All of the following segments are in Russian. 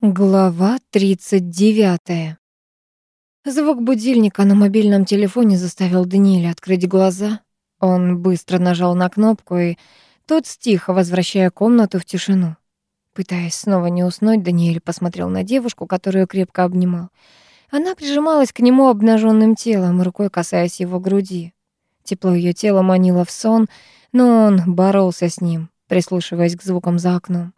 Глава 39. Звук будильника на мобильном телефоне заставил Даниэля открыть глаза. Он быстро нажал на кнопку, и тот стих, возвращая комнату в тишину. Пытаясь снова не уснуть, Даниэль посмотрел на девушку, которую крепко обнимал. Она прижималась к нему обнаженным телом, рукой касаясь его груди. Тепло ее тела манило в сон, но он боролся с ним, прислушиваясь к звукам за окном.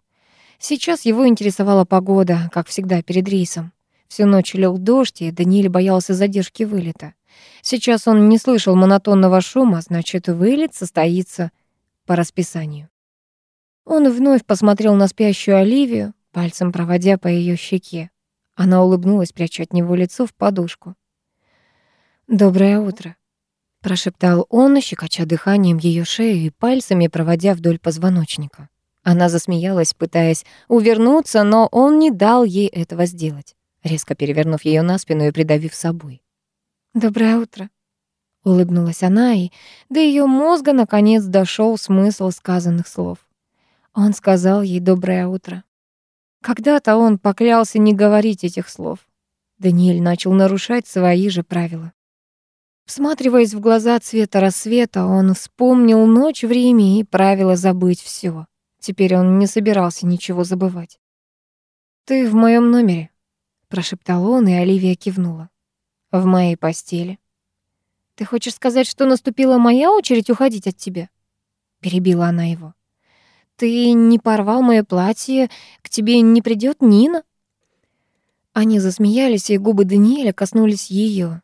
Сейчас его интересовала погода, как всегда перед рейсом. Всю ночь лил дождь, и Даниэль боялся задержки вылета. Сейчас он не слышал монотонного шума, значит, вылет состоится по расписанию. Он вновь посмотрел на спящую Оливию, пальцем проводя по ее щеке. Она улыбнулась, пряча от него лицо в подушку. «Доброе утро», — прошептал он, щекоча дыханием ее шею и пальцами проводя вдоль позвоночника. Она засмеялась, пытаясь увернуться, но он не дал ей этого сделать, резко перевернув ее на спину и придавив собой. «Доброе утро», — улыбнулась она, и до ее мозга наконец дошел смысл сказанных слов. Он сказал ей «доброе утро». Когда-то он поклялся не говорить этих слов. Даниэль начал нарушать свои же правила. Всматриваясь в глаза цвета рассвета, он вспомнил ночь, время и правило забыть все. Теперь он не собирался ничего забывать. «Ты в моем номере», — прошептал он, и Оливия кивнула. «В моей постели». «Ты хочешь сказать, что наступила моя очередь уходить от тебя?» Перебила она его. «Ты не порвал моё платье, к тебе не придёт Нина?» Они засмеялись, и губы Даниэля коснулись её.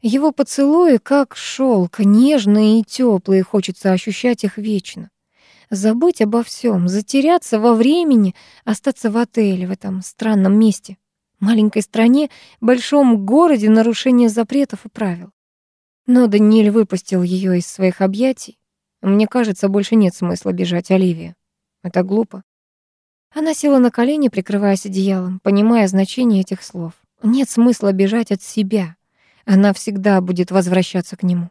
Его поцелуи, как шёлк, нежные и тёплые, хочется ощущать их вечно забыть обо всем, затеряться во времени, остаться в отеле, в этом странном месте, маленькой стране, большом городе нарушения запретов и правил. Но Даниэль выпустил ее из своих объятий. Мне кажется, больше нет смысла бежать Оливия. Это глупо. Она села на колени, прикрываясь одеялом, понимая значение этих слов. Нет смысла бежать от себя. Она всегда будет возвращаться к нему.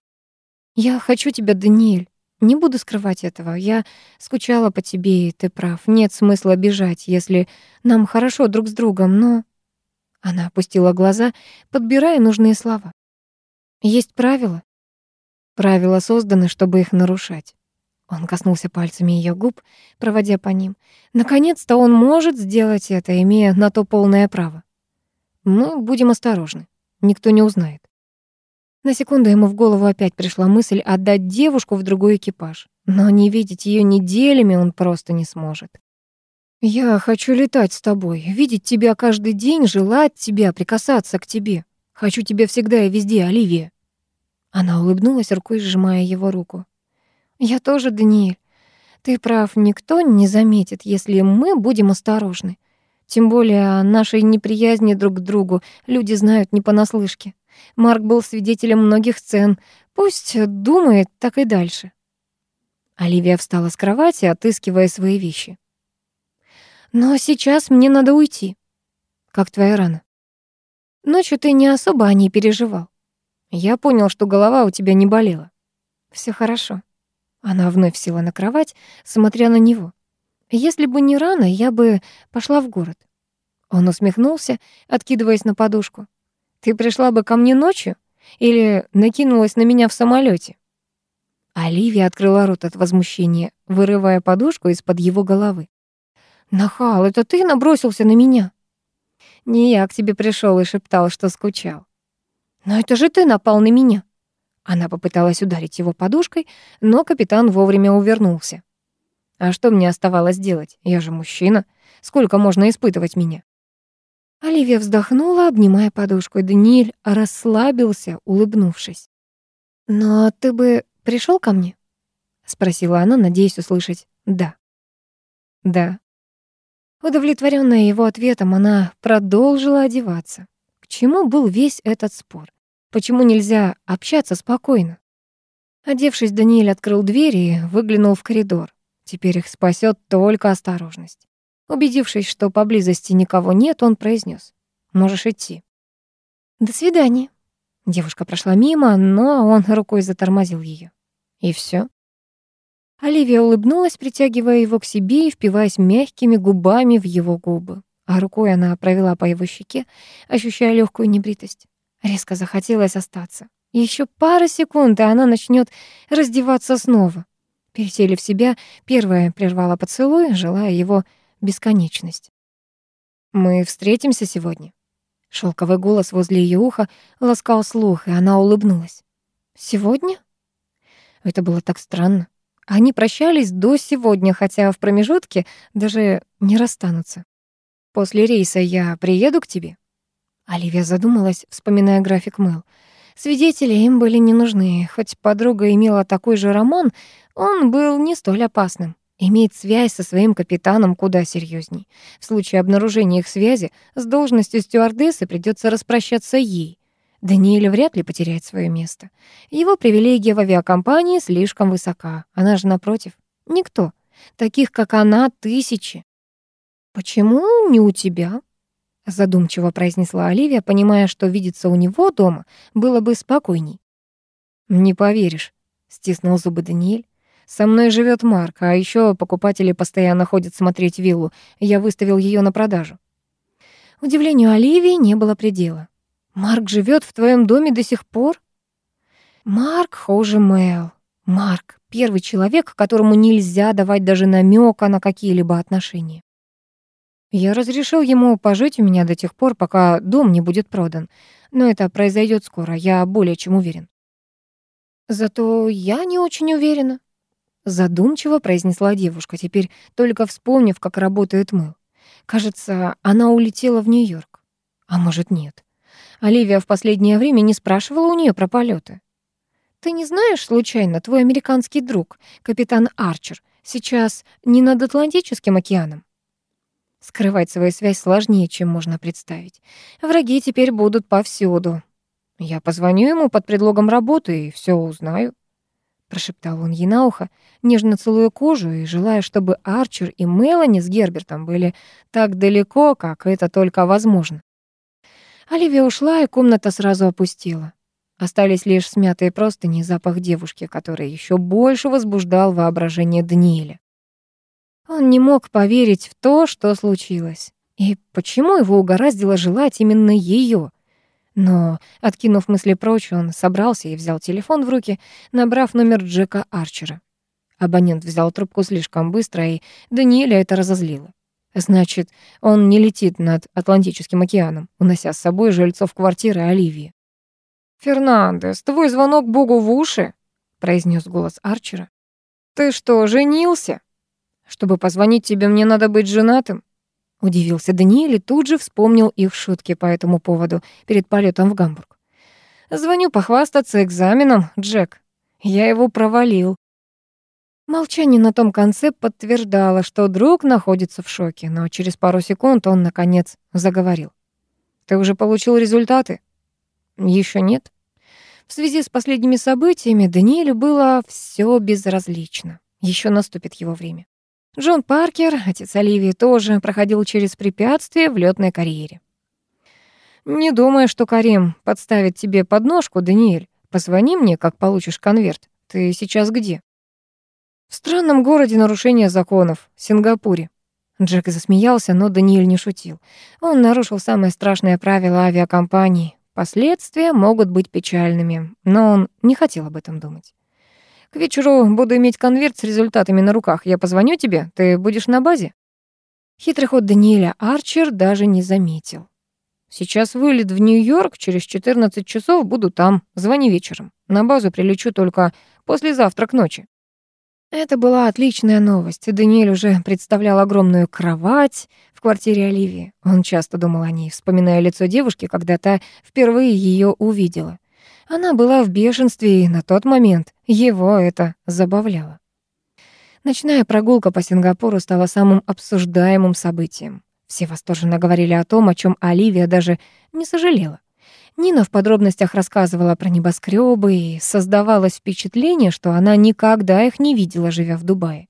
«Я хочу тебя, Даниэль. Не буду скрывать этого. Я скучала по тебе, и ты прав. Нет смысла бежать, если нам хорошо друг с другом, но...» Она опустила глаза, подбирая нужные слова. «Есть правила. Правила созданы, чтобы их нарушать». Он коснулся пальцами ее губ, проводя по ним. Наконец-то он может сделать это, имея на то полное право. Мы будем осторожны. Никто не узнает. На секунду ему в голову опять пришла мысль отдать девушку в другой экипаж. Но не видеть ее неделями он просто не сможет. «Я хочу летать с тобой, видеть тебя каждый день, желать тебя, прикасаться к тебе. Хочу тебя всегда и везде, Оливия». Она улыбнулась, рукой сжимая его руку. «Я тоже, Даниэль. Ты прав, никто не заметит, если мы будем осторожны. Тем более о нашей неприязни друг к другу люди знают не понаслышке. Марк был свидетелем многих сцен. Пусть думает так и дальше. Оливия встала с кровати, отыскивая свои вещи. «Но сейчас мне надо уйти. Как твоя рана?» «Ночью ты не особо о ней переживал. Я понял, что голова у тебя не болела. Все хорошо». Она вновь села на кровать, смотря на него. «Если бы не рана, я бы пошла в город». Он усмехнулся, откидываясь на подушку. Ты пришла бы ко мне ночью или накинулась на меня в самолете? Оливия открыла рот от возмущения, вырывая подушку из-под его головы. «Нахал, это ты набросился на меня?» «Не я к тебе пришел и шептал, что скучал». «Но это же ты напал на меня». Она попыталась ударить его подушкой, но капитан вовремя увернулся. «А что мне оставалось делать? Я же мужчина. Сколько можно испытывать меня?» Оливия вздохнула, обнимая подушку, Даниэль расслабился, улыбнувшись. «Но ты бы пришел ко мне?» — спросила она, надеясь услышать «да». «Да». Удовлетворенная его ответом, она продолжила одеваться. К чему был весь этот спор? Почему нельзя общаться спокойно? Одевшись, Даниэль открыл дверь и выглянул в коридор. Теперь их спасет только осторожность. Убедившись, что поблизости никого нет, он произнес: «Можешь идти». «До свидания». Девушка прошла мимо, но он рукой затормозил ее. «И все. Оливия улыбнулась, притягивая его к себе и впиваясь мягкими губами в его губы. а рукой она провела по его щеке, ощущая легкую небритость. Резко захотелось остаться. Еще пара секунд, и она начнет раздеваться снова. Переселив себя, первая прервала поцелуй, желая его бесконечность. «Мы встретимся сегодня?» Шелковый голос возле ее уха ласкал слух, и она улыбнулась. «Сегодня?» Это было так странно. Они прощались до сегодня, хотя в промежутке даже не расстанутся. «После рейса я приеду к тебе?» Оливия задумалась, вспоминая график Мэл. Свидетели им были не нужны. Хоть подруга имела такой же роман, он был не столь опасным. Иметь связь со своим капитаном куда серьезней. В случае обнаружения их связи с должностью стюардессы придется распрощаться ей. Даниэль вряд ли потеряет свое место. Его привилегия в авиакомпании слишком высока. Она же, напротив, никто. Таких, как она, тысячи. «Почему не у тебя?» задумчиво произнесла Оливия, понимая, что видеться у него дома было бы спокойней. «Не поверишь», — стиснул зубы Даниэль. «Со мной живет Марк, а еще покупатели постоянно ходят смотреть виллу. Я выставил ее на продажу». Удивлению Оливии не было предела. «Марк живет в твоем доме до сих пор?» «Марк хуже Мэл. Марк — первый человек, которому нельзя давать даже намека на какие-либо отношения. Я разрешил ему пожить у меня до тех пор, пока дом не будет продан. Но это произойдет скоро, я более чем уверен. Зато я не очень уверена. Задумчиво произнесла девушка, теперь только вспомнив, как работает мыл. Кажется, она улетела в Нью-Йорк. А может, нет. Оливия в последнее время не спрашивала у нее про полеты. «Ты не знаешь, случайно, твой американский друг, капитан Арчер, сейчас не над Атлантическим океаном?» Скрывать свою связь сложнее, чем можно представить. Враги теперь будут повсюду. Я позвоню ему под предлогом работы и все узнаю. Прошептал он ей на ухо, нежно целуя кожу и желая, чтобы Арчер и Мелани с Гербертом были так далеко, как это только возможно. Оливия ушла, и комната сразу опустела. Остались лишь смятые простыни и запах девушки, который еще больше возбуждал воображение Даниэля. Он не мог поверить в то, что случилось. И почему его угораздило желать именно ее? Но, откинув мысли прочь, он собрался и взял телефон в руки, набрав номер Джека Арчера. Абонент взял трубку слишком быстро, и Даниэля это разозлило. Значит, он не летит над Атлантическим океаном, унося с собой жильцов квартиры Оливии. «Фернандес, твой звонок Богу в уши?» — произнес голос Арчера. «Ты что, женился?» Чтобы позвонить тебе, мне надо быть женатым?» Удивился Даниэль и тут же вспомнил их шутки по этому поводу перед полетом в Гамбург. «Звоню похвастаться экзаменом, Джек. Я его провалил». Молчание на том конце подтверждало, что друг находится в шоке, но через пару секунд он, наконец, заговорил. «Ты уже получил результаты?» Еще нет». В связи с последними событиями Даниэлю было все безразлично. Еще наступит его время. Джон Паркер, отец Оливии, тоже проходил через препятствия в лётной карьере. «Не думай, что Карим подставит тебе подножку, Даниэль. Позвони мне, как получишь конверт. Ты сейчас где?» «В странном городе нарушения законов, Сингапуре». Джек засмеялся, но Даниэль не шутил. Он нарушил самое страшное правило авиакомпании. Последствия могут быть печальными, но он не хотел об этом думать. К вечеру буду иметь конверт с результатами на руках. Я позвоню тебе, ты будешь на базе?» Хитрый ход Даниэля Арчер даже не заметил. «Сейчас вылет в Нью-Йорк, через 14 часов буду там. Звони вечером. На базу прилечу только послезавтра к ночи». Это была отличная новость. Даниэль уже представлял огромную кровать в квартире Оливии. Он часто думал о ней, вспоминая лицо девушки, когда та впервые ее увидела. Она была в бешенстве, и на тот момент его это забавляло. Ночная прогулка по Сингапуру стала самым обсуждаемым событием. Все восторженно говорили о том, о чем Оливия даже не сожалела. Нина в подробностях рассказывала про небоскребы, и создавалось впечатление, что она никогда их не видела, живя в Дубае.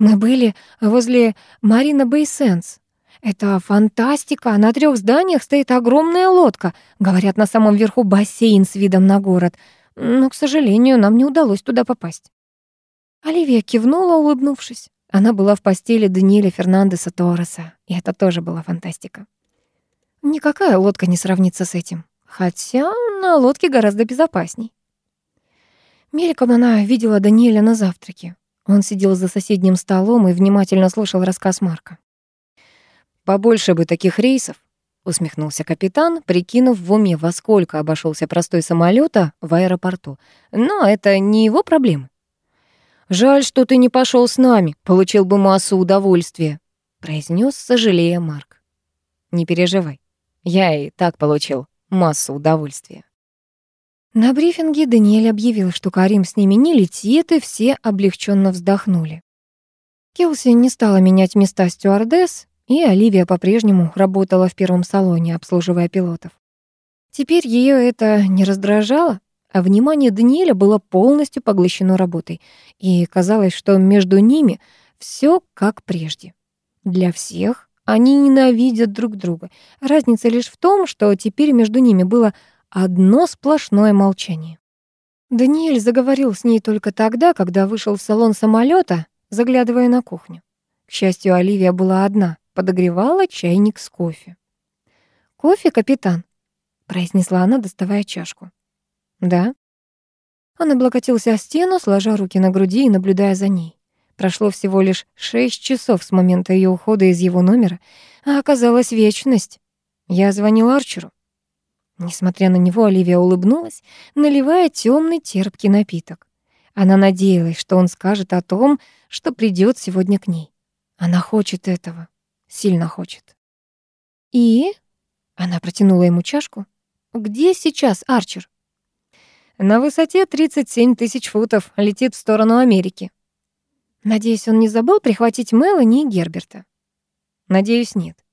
«Мы были возле Марина Бейсенс», «Это фантастика! На трех зданиях стоит огромная лодка. Говорят, на самом верху бассейн с видом на город. Но, к сожалению, нам не удалось туда попасть». Оливия кивнула, улыбнувшись. Она была в постели Даниэля Фернандеса Торреса, и это тоже была фантастика. Никакая лодка не сравнится с этим, хотя на лодке гораздо безопасней. Мельком она видела Даниэля на завтраке. Он сидел за соседним столом и внимательно слушал рассказ Марка. «Побольше бы таких рейсов», — усмехнулся капитан, прикинув в уме, во сколько обошелся простой самолета в аэропорту. «Но это не его проблемы». «Жаль, что ты не пошел с нами, получил бы массу удовольствия», — произнес, сожалея Марк. «Не переживай, я и так получил массу удовольствия». На брифинге Даниэль объявил, что Карим с ними не летит, и все облегченно вздохнули. Келси не стала менять места стюардесс, и Оливия по-прежнему работала в первом салоне, обслуживая пилотов. Теперь ее это не раздражало, а внимание Даниэля было полностью поглощено работой, и казалось, что между ними все как прежде. Для всех они ненавидят друг друга. Разница лишь в том, что теперь между ними было одно сплошное молчание. Даниэль заговорил с ней только тогда, когда вышел в салон самолета, заглядывая на кухню. К счастью, Оливия была одна подогревала чайник с кофе. «Кофе, капитан?» — произнесла она, доставая чашку. «Да». Он облокотился о стену, сложа руки на груди и наблюдая за ней. Прошло всего лишь шесть часов с момента ее ухода из его номера, а оказалась вечность. Я звонил Арчеру. Несмотря на него, Оливия улыбнулась, наливая темный терпкий напиток. Она надеялась, что он скажет о том, что придет сегодня к ней. Она хочет этого сильно хочет. «И?» — она протянула ему чашку. «Где сейчас Арчер?» «На высоте 37 тысяч футов, летит в сторону Америки». «Надеюсь, он не забыл прихватить Мелани и Герберта?» «Надеюсь, нет».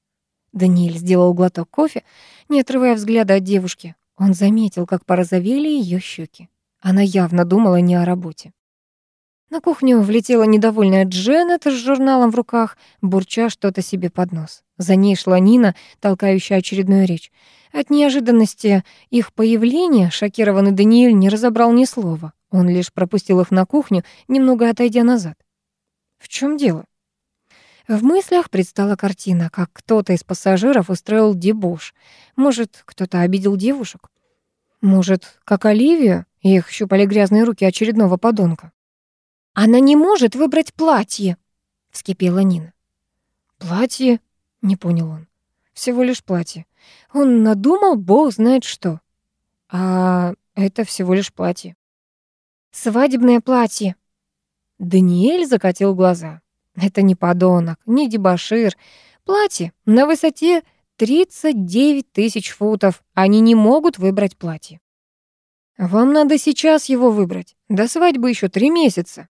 Даниэль сделал глоток кофе, не отрывая взгляда от девушки. Он заметил, как порозовели ее щеки. Она явно думала не о работе. На кухню влетела недовольная Дженнет с журналом в руках, бурча что-то себе под нос. За ней шла Нина, толкающая очередную речь. От неожиданности их появления шокированный Даниэль не разобрал ни слова. Он лишь пропустил их на кухню, немного отойдя назад. В чем дело? В мыслях предстала картина, как кто-то из пассажиров устроил дебош. Может, кто-то обидел девушек? Может, как Оливию, их щупали грязные руки очередного подонка? «Она не может выбрать платье», — вскипела Нина. «Платье?» — не понял он. «Всего лишь платье. Он надумал, бог знает что. А это всего лишь платье». «Свадебное платье». Даниэль закатил глаза. «Это не подонок, не дебошир. Платье на высоте 39 тысяч футов. Они не могут выбрать платье». «Вам надо сейчас его выбрать. До свадьбы еще три месяца».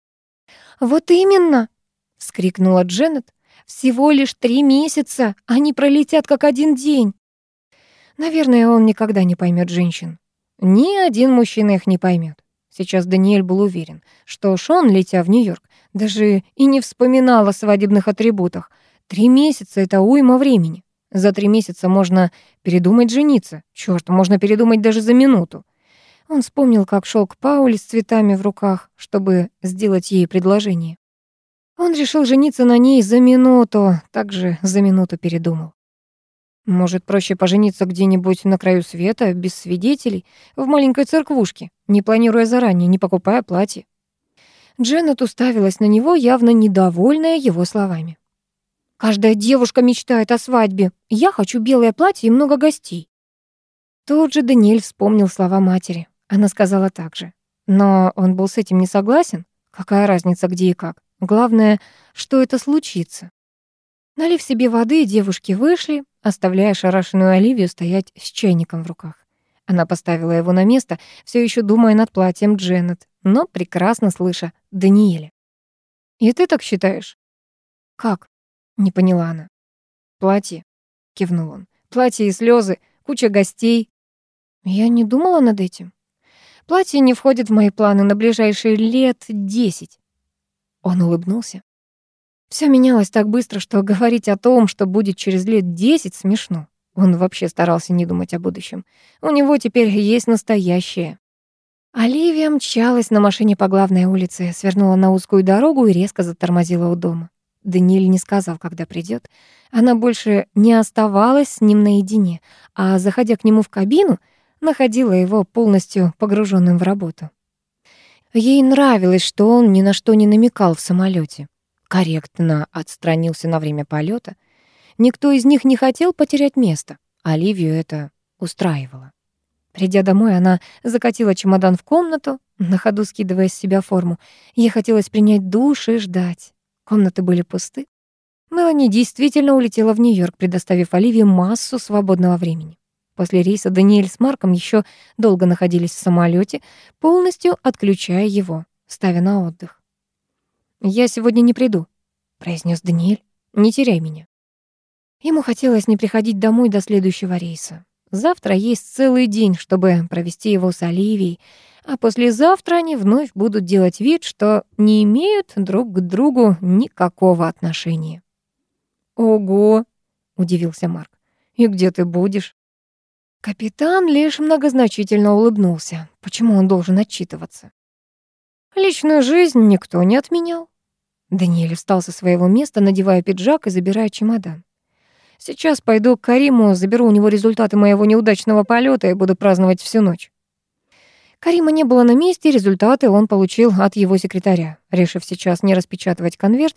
«Вот именно!» — вскрикнула Дженнет. «Всего лишь три месяца, они пролетят как один день!» Наверное, он никогда не поймет женщин. Ни один мужчина их не поймет. Сейчас Даниэль был уверен, что Шон, летя в Нью-Йорк, даже и не вспоминал о свадебных атрибутах. Три месяца — это уйма времени. За три месяца можно передумать жениться. Чёрт, можно передумать даже за минуту. Он вспомнил, как шел к Пауле с цветами в руках, чтобы сделать ей предложение. Он решил жениться на ней за минуту, также за минуту передумал. Может, проще пожениться где-нибудь на краю света, без свидетелей, в маленькой церквушке, не планируя заранее, не покупая платье. Дженнет уставилась на него, явно недовольная его словами. «Каждая девушка мечтает о свадьбе. Я хочу белое платье и много гостей». Тут же Даниэль вспомнил слова матери. Она сказала так же. Но он был с этим не согласен. Какая разница, где и как? Главное, что это случится. Налив себе воды, девушки вышли, оставляя шарашенную Оливию стоять с чайником в руках. Она поставила его на место, все еще думая над платьем Дженнет, но прекрасно слыша Даниэля. «И ты так считаешь?» «Как?» — не поняла она. «Платье», — кивнул он. «Платье и слезы, куча гостей». Я не думала над этим. Платье не входит в мои планы на ближайшие лет десять. Он улыбнулся. Все менялось так быстро, что говорить о том, что будет через лет десять, смешно. Он вообще старался не думать о будущем. У него теперь есть настоящее. Оливия мчалась на машине по главной улице, свернула на узкую дорогу и резко затормозила у дома. Даниэль не сказал, когда придет. Она больше не оставалась с ним наедине, а, заходя к нему в кабину, находила его полностью погруженным в работу. Ей нравилось, что он ни на что не намекал в самолете. Корректно отстранился на время полета. Никто из них не хотел потерять место. Оливию это устраивало. Придя домой, она закатила чемодан в комнату, на ходу скидывая с себя форму. Ей хотелось принять душ и ждать. Комнаты были пусты. Мелани действительно улетела в Нью-Йорк, предоставив Оливии массу свободного времени. После рейса Даниэль с Марком еще долго находились в самолете, полностью отключая его, ставя на отдых. «Я сегодня не приду», — произнес Даниэль. «Не теряй меня». Ему хотелось не приходить домой до следующего рейса. Завтра есть целый день, чтобы провести его с Оливией, а послезавтра они вновь будут делать вид, что не имеют друг к другу никакого отношения. «Ого!» — удивился Марк. «И где ты будешь?» Капитан лишь многозначительно улыбнулся. Почему он должен отчитываться? Личную жизнь никто не отменял. Даниэль встал со своего места, надевая пиджак и забирая чемодан. Сейчас пойду к Кариму, заберу у него результаты моего неудачного полета и буду праздновать всю ночь. Карима не было на месте, результаты он получил от его секретаря. Решив сейчас не распечатывать конверт,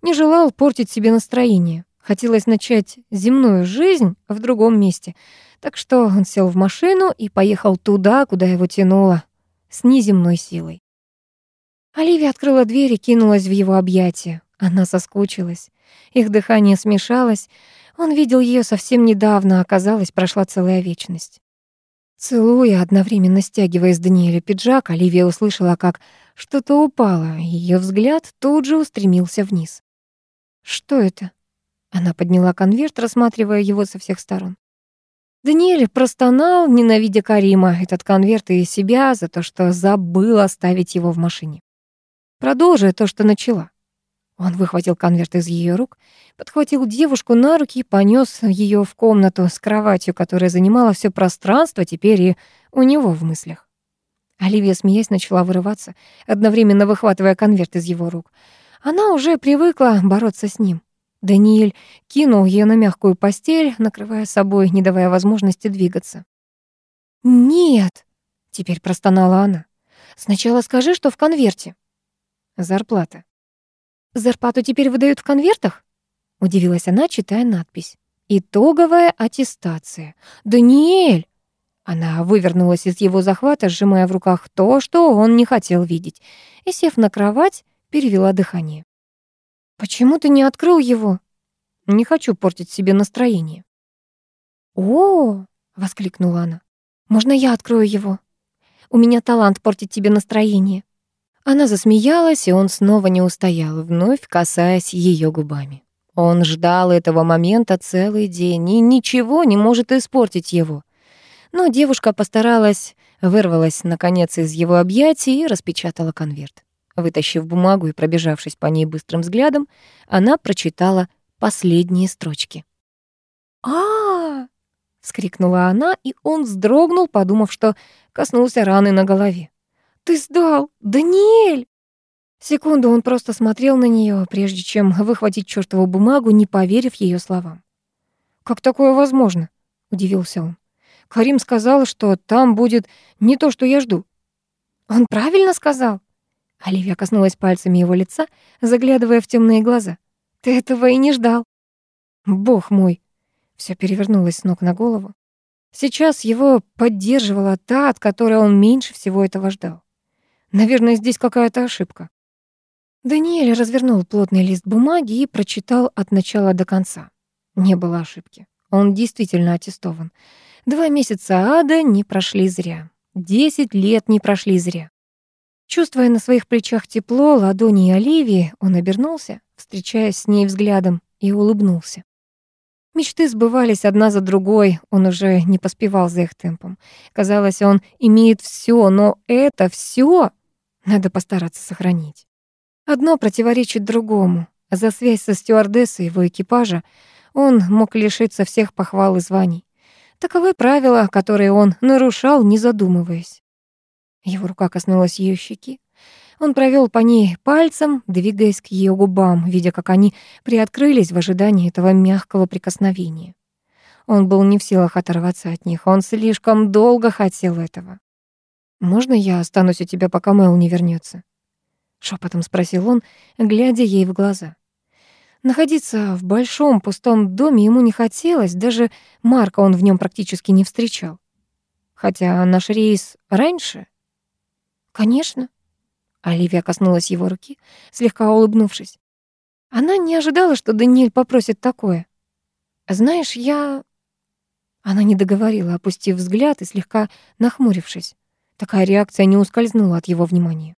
не желал портить себе настроение. Хотелось начать земную жизнь в другом месте. Так что он сел в машину и поехал туда, куда его тянуло, с неземной силой. Оливия открыла дверь и кинулась в его объятия. Она соскучилась. Их дыхание смешалось. Он видел ее совсем недавно, оказалось, прошла целая вечность. Целуя, одновременно стягивая с Даниэля пиджак, Оливия услышала, как что-то упало, ее взгляд тут же устремился вниз. «Что это?» Она подняла конверт, рассматривая его со всех сторон. Даниэль простонал, ненавидя Карима, этот конверт и себя за то, что забыл оставить его в машине. Продолжи то, что начала. Он выхватил конверт из ее рук, подхватил девушку на руки и понес ее в комнату с кроватью, которая занимала все пространство теперь и у него в мыслях. Оливия, смеясь, начала вырываться, одновременно выхватывая конверт из его рук. Она уже привыкла бороться с ним. Даниэль кинул ее на мягкую постель, накрывая собой, не давая возможности двигаться. «Нет!» — теперь простонала она. «Сначала скажи, что в конверте». «Зарплата», Зарплату теперь выдают в конвертах? Удивилась она, читая надпись. Итоговая аттестация. Даниэль! Она вывернулась из его захвата, сжимая в руках то, что он не хотел видеть, и, сев на кровать, перевела дыхание. «Почему ты не открыл его?» «Не хочу портить себе настроение». «О!» — воскликнула она. «Можно я открою его? У меня талант портить тебе настроение». Она засмеялась, и он снова не устоял, вновь касаясь ее губами. Он ждал этого момента целый день, и ничего не может испортить его. Но девушка постаралась, вырвалась, наконец, из его объятий и распечатала конверт. Вытащив бумагу и пробежавшись по ней быстрым взглядом, она прочитала последние строчки. а, вскрикнула она, и он вздрогнул, подумав, что коснулся раны на голове. Ты сдал! Даниэль!» Секунду он просто смотрел на нее, прежде чем выхватить чёртову бумагу, не поверив ее словам. «Как такое возможно?» — удивился он. «Карим сказал, что там будет не то, что я жду». «Он правильно сказал?» Оливия коснулась пальцами его лица, заглядывая в темные глаза. «Ты этого и не ждал». «Бог мой!» Все перевернулось с ног на голову. Сейчас его поддерживала та, от которой он меньше всего этого ждал. Наверное, здесь какая-то ошибка. Даниэль развернул плотный лист бумаги и прочитал от начала до конца. Не было ошибки. Он действительно аттестован. Два месяца ада не прошли зря. Десять лет не прошли зря. Чувствуя на своих плечах тепло ладони Оливии, он обернулся, встречаясь с ней взглядом, и улыбнулся. Мечты сбывались одна за другой, он уже не поспевал за их темпом. Казалось, он имеет все, но это все надо постараться сохранить. Одно противоречит другому. За связь со стюардессой его экипажа он мог лишиться всех похвал и званий. Таковы правила, которые он нарушал, не задумываясь. Его рука коснулась ее щеки. Он провел по ней пальцем, двигаясь к ее губам, видя, как они приоткрылись в ожидании этого мягкого прикосновения. Он был не в силах оторваться от них, он слишком долго хотел этого. «Можно я останусь у тебя, пока Мэл не вернется? шепотом спросил он, глядя ей в глаза. Находиться в большом пустом доме ему не хотелось, даже Марка он в нем практически не встречал. Хотя наш рейс раньше? Конечно. Оливия коснулась его руки, слегка улыбнувшись. Она не ожидала, что Даниэль попросит такое. «Знаешь, я...» Она не договорила, опустив взгляд и слегка нахмурившись. Такая реакция не ускользнула от его внимания.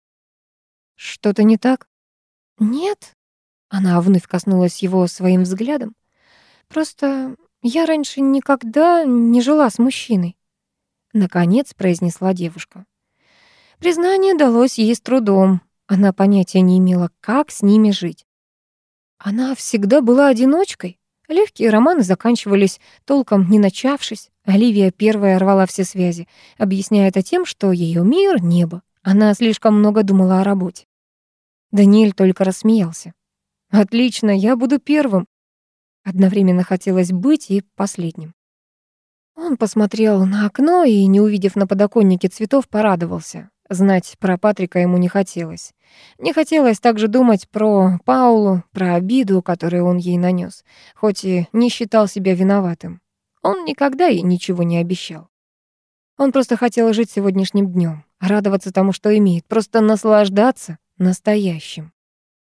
«Что-то не так?» «Нет». Она вновь коснулась его своим взглядом. «Просто я раньше никогда не жила с мужчиной», — наконец произнесла девушка. Признание далось ей с трудом. Она понятия не имела, как с ними жить. Она всегда была одиночкой. Легкие романы заканчивались, толком не начавшись. Оливия первая рвала все связи, объясняя это тем, что ее мир — небо. Она слишком много думала о работе. Даниэль только рассмеялся. «Отлично, я буду первым». Одновременно хотелось быть и последним. Он посмотрел на окно и, не увидев на подоконнике цветов, порадовался. Знать про Патрика ему не хотелось. Не хотелось также думать про Паулу, про обиду, которую он ей нанес, хоть и не считал себя виноватым. Он никогда ей ничего не обещал. Он просто хотел жить сегодняшним днем, радоваться тому, что имеет, просто наслаждаться настоящим.